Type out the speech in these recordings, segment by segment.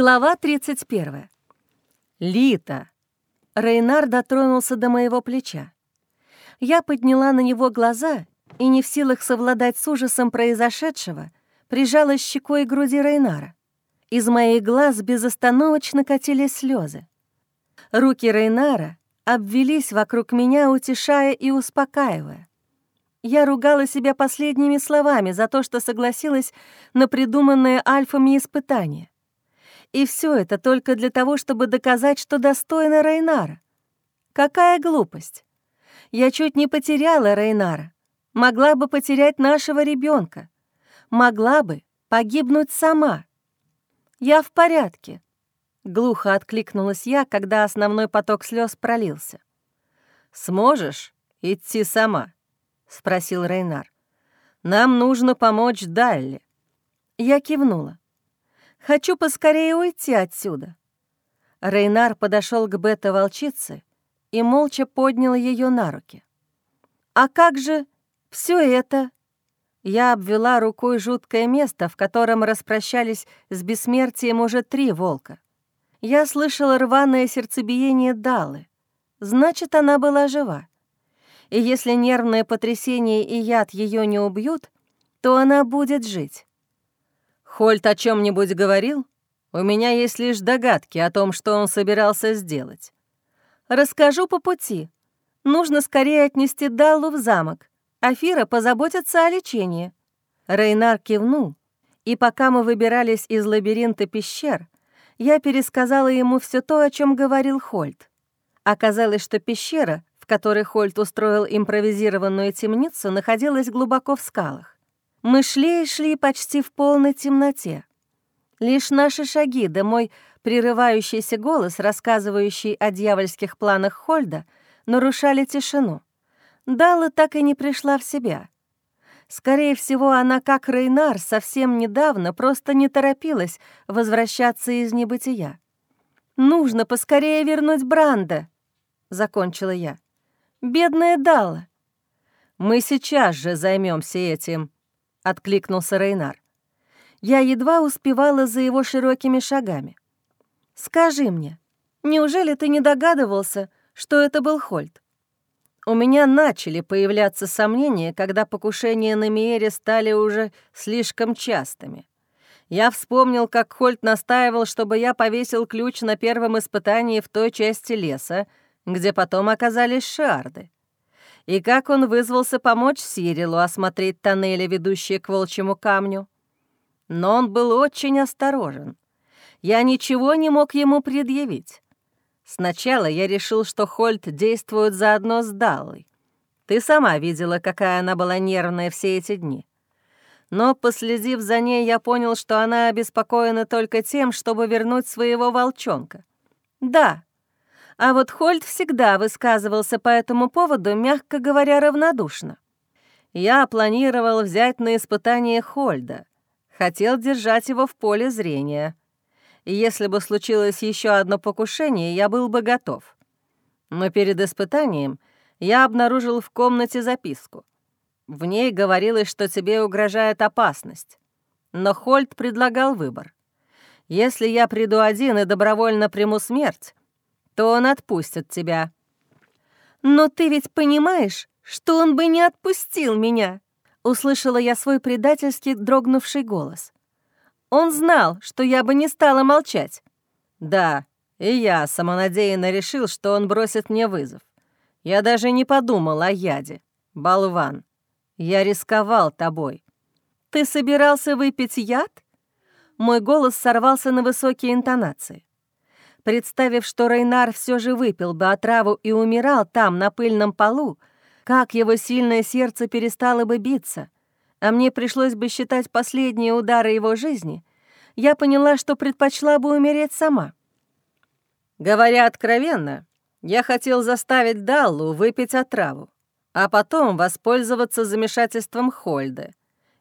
Глава 31. Лита. Рейнар дотронулся до моего плеча. Я подняла на него глаза и, не в силах совладать с ужасом произошедшего, прижала щекой к груди Рейнара. Из моих глаз безостановочно катились слезы. Руки Рейнара обвелись вокруг меня, утешая и успокаивая. Я ругала себя последними словами за то, что согласилась на придуманное альфами испытание. И все это только для того, чтобы доказать, что достойна Рейнара. Какая глупость! Я чуть не потеряла Рейнара. Могла бы потерять нашего ребенка. Могла бы погибнуть сама. Я в порядке. Глухо откликнулась я, когда основной поток слез пролился. «Сможешь идти сама?» — спросил Рейнар. «Нам нужно помочь Далли». Я кивнула. Хочу поскорее уйти отсюда». Рейнар подошел к бета-волчице и молча поднял ее на руки. «А как же все это?» Я обвела рукой жуткое место, в котором распрощались с бессмертием уже три волка. Я слышала рваное сердцебиение Далы. Значит, она была жива. И если нервное потрясение и яд ее не убьют, то она будет жить. Хольт о чем нибудь говорил? У меня есть лишь догадки о том, что он собирался сделать. Расскажу по пути. Нужно скорее отнести Даллу в замок. Афира позаботится о лечении. Рейнар кивнул, и пока мы выбирались из лабиринта пещер, я пересказала ему все то, о чем говорил Хольт. Оказалось, что пещера, в которой Хольт устроил импровизированную темницу, находилась глубоко в скалах. Мы шли и шли почти в полной темноте. Лишь наши шаги, да мой прерывающийся голос, рассказывающий о дьявольских планах Хольда, нарушали тишину. Дала так и не пришла в себя. Скорее всего, она, как Рейнар, совсем недавно просто не торопилась возвращаться из небытия. «Нужно поскорее вернуть Бранда», — закончила я. «Бедная Дала». «Мы сейчас же займемся этим», — откликнулся Рейнар. Я едва успевала за его широкими шагами. «Скажи мне, неужели ты не догадывался, что это был Хольт?» У меня начали появляться сомнения, когда покушения на Миере стали уже слишком частыми. Я вспомнил, как Хольт настаивал, чтобы я повесил ключ на первом испытании в той части леса, где потом оказались шарды и как он вызвался помочь Сирилу осмотреть тоннели, ведущие к волчьему камню. Но он был очень осторожен. Я ничего не мог ему предъявить. Сначала я решил, что Хольт действует заодно с Даллой. Ты сама видела, какая она была нервная все эти дни. Но, последив за ней, я понял, что она обеспокоена только тем, чтобы вернуть своего волчонка. Да, а вот Хольд всегда высказывался по этому поводу, мягко говоря, равнодушно. Я планировал взять на испытание Хольда. Хотел держать его в поле зрения. И если бы случилось еще одно покушение, я был бы готов. Но перед испытанием я обнаружил в комнате записку. В ней говорилось, что тебе угрожает опасность. Но Хольд предлагал выбор. Если я приду один и добровольно приму смерть, то он отпустит тебя». «Но ты ведь понимаешь, что он бы не отпустил меня?» Услышала я свой предательский дрогнувший голос. Он знал, что я бы не стала молчать. «Да, и я самонадеянно решил, что он бросит мне вызов. Я даже не подумал о яде. Болван, я рисковал тобой». «Ты собирался выпить яд?» Мой голос сорвался на высокие интонации. Представив, что Рейнар все же выпил бы отраву и умирал там, на пыльном полу, как его сильное сердце перестало бы биться, а мне пришлось бы считать последние удары его жизни, я поняла, что предпочла бы умереть сама. Говоря откровенно, я хотел заставить Даллу выпить отраву, а потом воспользоваться замешательством Хольда.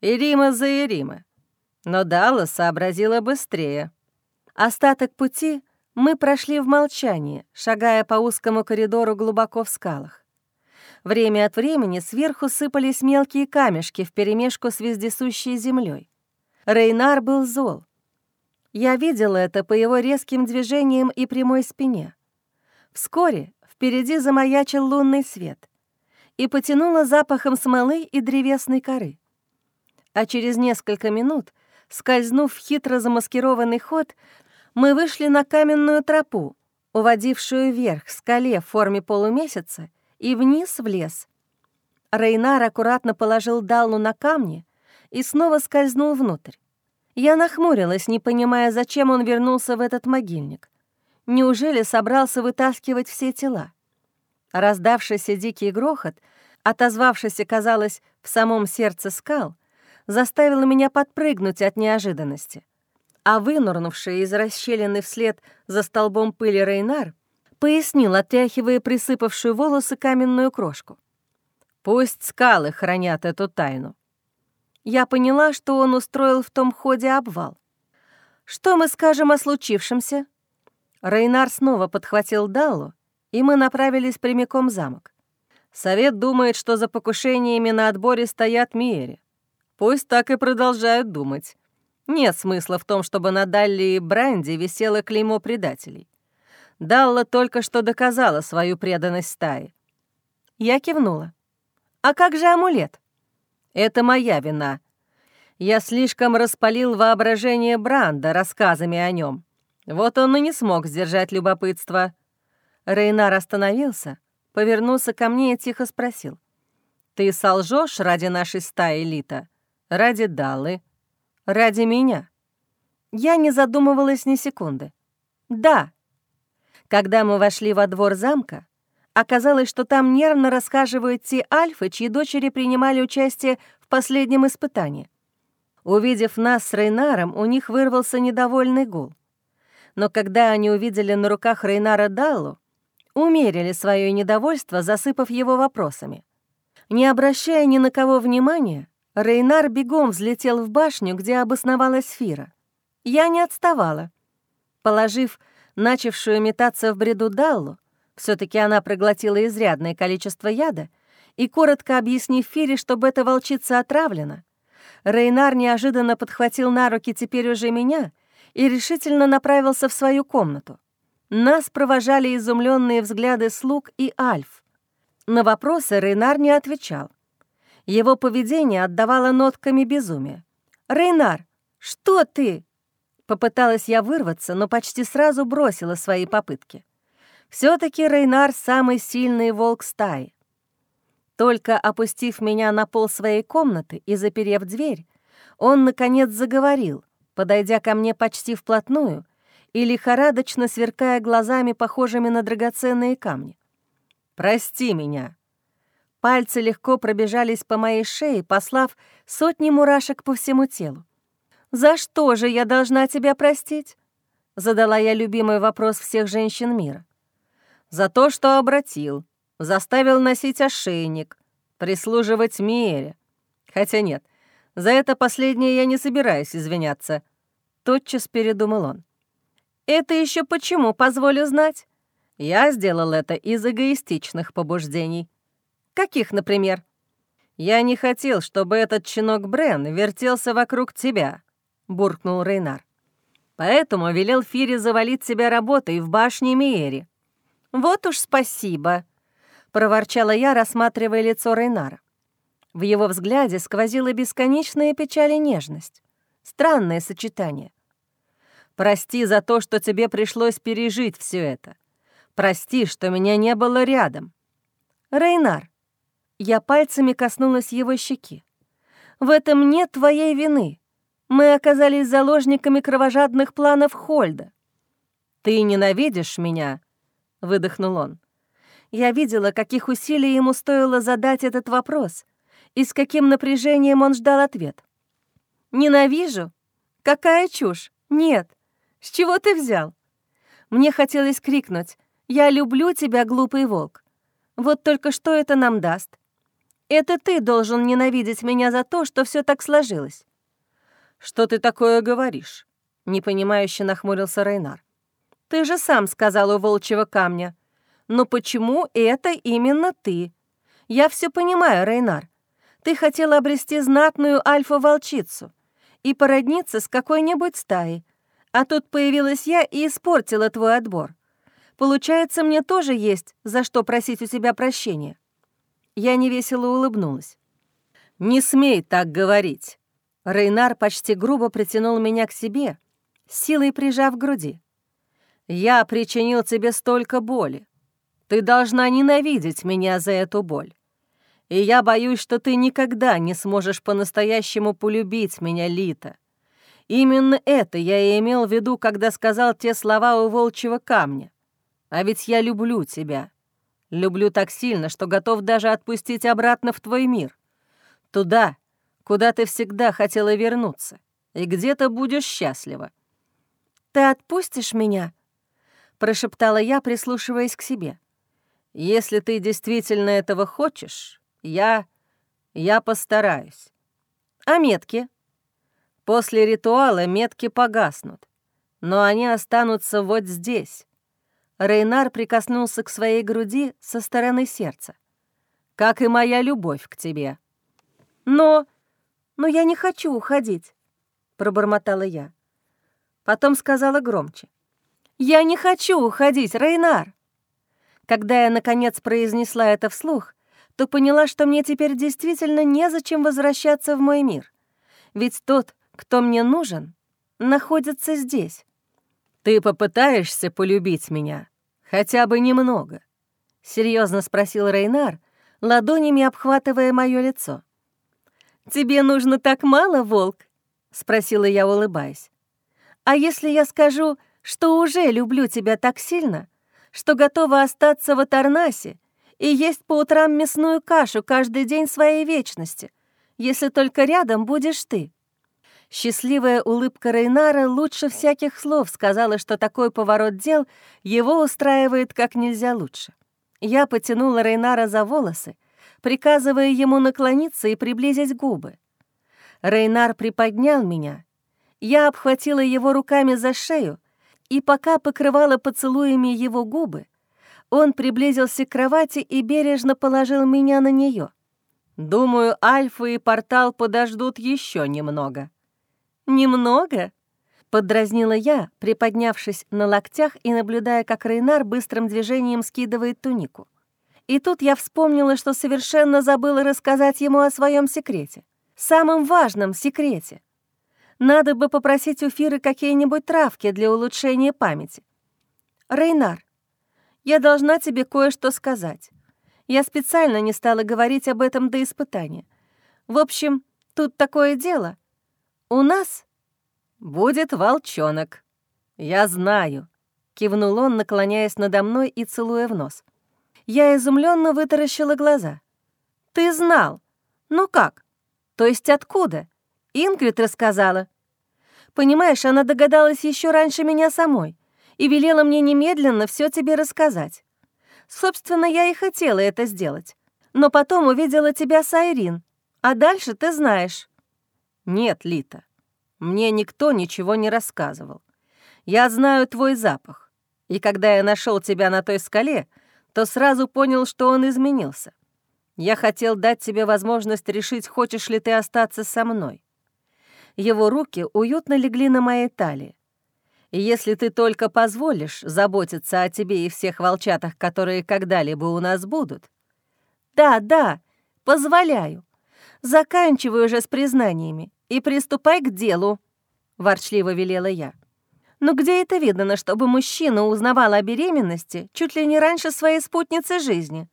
И Рима за Ирима. Но Далла сообразила быстрее. Остаток пути мы прошли в молчании, шагая по узкому коридору глубоко в скалах. Время от времени сверху сыпались мелкие камешки вперемешку с вездесущей землей. Рейнар был зол. Я видела это по его резким движениям и прямой спине. Вскоре впереди замаячил лунный свет и потянуло запахом смолы и древесной коры. А через несколько минут, скользнув в хитро замаскированный ход, мы вышли на каменную тропу, уводившую вверх к скале в форме полумесяца и вниз в лес. Рейнар аккуратно положил Даллу на камни и снова скользнул внутрь. Я нахмурилась, не понимая, зачем он вернулся в этот могильник. Неужели собрался вытаскивать все тела? Раздавшийся дикий грохот, отозвавшийся, казалось, в самом сердце скал, заставил меня подпрыгнуть от неожиданности. А вынурнувший из расщелины вслед за столбом пыли Рейнар пояснил, отряхивая присыпавшую волосы каменную крошку. «Пусть скалы хранят эту тайну. Я поняла, что он устроил в том ходе обвал. «Что мы скажем о случившемся?» Рейнар снова подхватил Даллу, и мы направились прямиком в замок. Совет думает, что за покушениями на отборе стоят Миери. Пусть так и продолжают думать. Нет смысла в том, чтобы на Далли и Бранди висело клеймо предателей. Далла только что доказала свою преданность стае. Я кивнула. «А как же амулет?» Это моя вина. Я слишком распалил воображение Бранда рассказами о нем. Вот он и не смог сдержать любопытство. Рейнар остановился, повернулся ко мне и тихо спросил. «Ты солжешь ради нашей стаи, Лита? Ради Далы? Ради меня?» Я не задумывалась ни секунды. «Да». Когда мы вошли во двор замка, Оказалось, что там нервно рассказывают те альфы, чьи дочери принимали участие в последнем испытании. Увидев нас с Рейнаром, у них вырвался недовольный гул. Но когда они увидели на руках Рейнара Даллу, умерили свое недовольство, засыпав его вопросами. Не обращая ни на кого внимания, Рейнар бегом взлетел в башню, где обосновалась Фира. Я не отставала. Положив начавшую метаться в бреду Даллу, все таки она проглотила изрядное количество яда, и, коротко объяснив Фире, чтобы эта волчица отравлена, Рейнар неожиданно подхватил на руки теперь уже меня и решительно направился в свою комнату. Нас провожали изумленные взгляды слуг и альф. На вопросы Рейнар не отвечал. Его поведение отдавало нотками безумия. «Рейнар, что ты?» Попыталась я вырваться, но почти сразу бросила свои попытки все таки Рейнар — самый сильный волк стаи. Только опустив меня на пол своей комнаты и заперев дверь, он, наконец, заговорил, подойдя ко мне почти вплотную и лихорадочно сверкая глазами, похожими на драгоценные камни. «Прости меня». Пальцы легко пробежались по моей шее, послав сотни мурашек по всему телу. «За что же я должна тебя простить?» Задала я любимый вопрос всех женщин мира. За то, что обратил, заставил носить ошейник, прислуживать Миере. Хотя нет, за это последнее я не собираюсь извиняться. Тотчас передумал он. Это еще почему, позволю знать? Я сделал это из эгоистичных побуждений. Каких, например? Я не хотел, чтобы этот щенок Брен вертелся вокруг тебя, буркнул Рейнар. Поэтому велел Фире завалить себя работой в башне Миери. «Вот уж спасибо», — проворчала я, рассматривая лицо Рейнара. В его взгляде сквозила бесконечная печаль и нежность. Странное сочетание. «Прости за то, что тебе пришлось пережить все это. Прости, что меня не было рядом». «Рейнар», я пальцами коснулась его щеки. «В этом нет твоей вины. Мы оказались заложниками кровожадных планов Хольда». «Ты ненавидишь меня?» — выдохнул он. Я видела, каких усилий ему стоило задать этот вопрос и с каким напряжением он ждал ответ. «Ненавижу? Какая чушь! Нет! С чего ты взял?» Мне хотелось крикнуть «Я люблю тебя, глупый волк!» Вот только что это нам даст? Это ты должен ненавидеть меня за то, что все так сложилось. «Что ты такое говоришь?» — непонимающе нахмурился Рейнар. Ты же сам сказал у волчьего камня. Но почему это именно ты? Я все понимаю, Рейнар. Ты хотел обрести знатную альфа-волчицу и породниться с какой-нибудь стаей, А тут появилась я и испортила твой отбор. Получается, мне тоже есть за что просить у тебя прощения». Я невесело улыбнулась. «Не смей так говорить». Рейнар почти грубо притянул меня к себе, силой прижав к груди. «Я причинил тебе столько боли. Ты должна ненавидеть меня за эту боль. И я боюсь, что ты никогда не сможешь по-настоящему полюбить меня, Лита. Именно это я и имел в виду, когда сказал те слова у волчьего камня. А ведь я люблю тебя. Люблю так сильно, что готов даже отпустить обратно в твой мир. Туда, куда ты всегда хотела вернуться, и где ты будешь счастлива. «Ты отпустишь меня?» — прошептала я, прислушиваясь к себе. «Если ты действительно этого хочешь, я... я постараюсь». «А метки?» «После ритуала метки погаснут, но они останутся вот здесь». Рейнар прикоснулся к своей груди со стороны сердца. «Как и моя любовь к тебе». «Но... но я не хочу уходить», — пробормотала я. Потом сказала громче. «Я не хочу уходить, Рейнар!» Когда я, наконец, произнесла это вслух, то поняла, что мне теперь действительно незачем возвращаться в мой мир. Ведь тот, кто мне нужен, находится здесь. «Ты попытаешься полюбить меня? Хотя бы немного?» — серьезно спросил Рейнар, ладонями обхватывая мое лицо. «Тебе нужно так мало, волк?» — спросила я, улыбаясь. «А если я скажу, что уже люблю тебя так сильно, что готова остаться в Атарнасе и есть по утрам мясную кашу каждый день своей вечности, если только рядом будешь ты». Счастливая улыбка Рейнара лучше всяких слов сказала, что такой поворот дел его устраивает как нельзя лучше. Я потянула Рейнара за волосы, приказывая ему наклониться и приблизить губы. Рейнар приподнял меня. Я обхватила его руками за шею и пока покрывала поцелуями его губы, он приблизился к кровати и бережно положил меня на нее. Думаю, Альфа и Портал подождут еще немного. Немного? Поддразнила я, приподнявшись на локтях и наблюдая, как Рейнар быстрым движением скидывает тунику. И тут я вспомнила, что совершенно забыла рассказать ему о своем секрете. Самом важном секрете — надо бы попросить у Фиры какие-нибудь травки для улучшения памяти. Рейнар, я должна тебе кое-что сказать. Я специально не стала говорить об этом до испытания. В общем, тут такое дело. У нас будет волчонок. Я знаю, кивнул он, наклоняясь надо мной и целуя в нос. Я изумленно вытаращила глаза. Ты знал? Ну как? То есть откуда? Ингрид рассказала. Понимаешь, она догадалась еще раньше меня самой и велела мне немедленно все тебе рассказать. Собственно, я и хотела это сделать. Но потом увидела тебя с Айрин, а дальше ты знаешь. Нет, Лита, мне никто ничего не рассказывал. Я знаю твой запах, и когда я нашел тебя на той скале, то сразу понял, что он изменился. Я хотел дать тебе возможность решить, хочешь ли ты остаться со мной. Его руки уютно легли на моей талии. И если ты только позволишь заботиться о тебе и всех волчатах, которые когда-либо у нас будут... Да, да, позволяю. Заканчивай уже с признаниями и приступай к делу, — ворчливо велела я. Но где это видно, чтобы мужчина узнавал о беременности чуть ли не раньше своей спутницы жизни?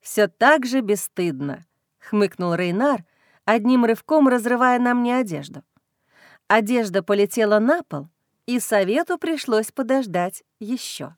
Все так же бесстыдно, — хмыкнул Рейнар, одним рывком разрывая на мне одежду. Одежда полетела на пол, и совету пришлось подождать еще.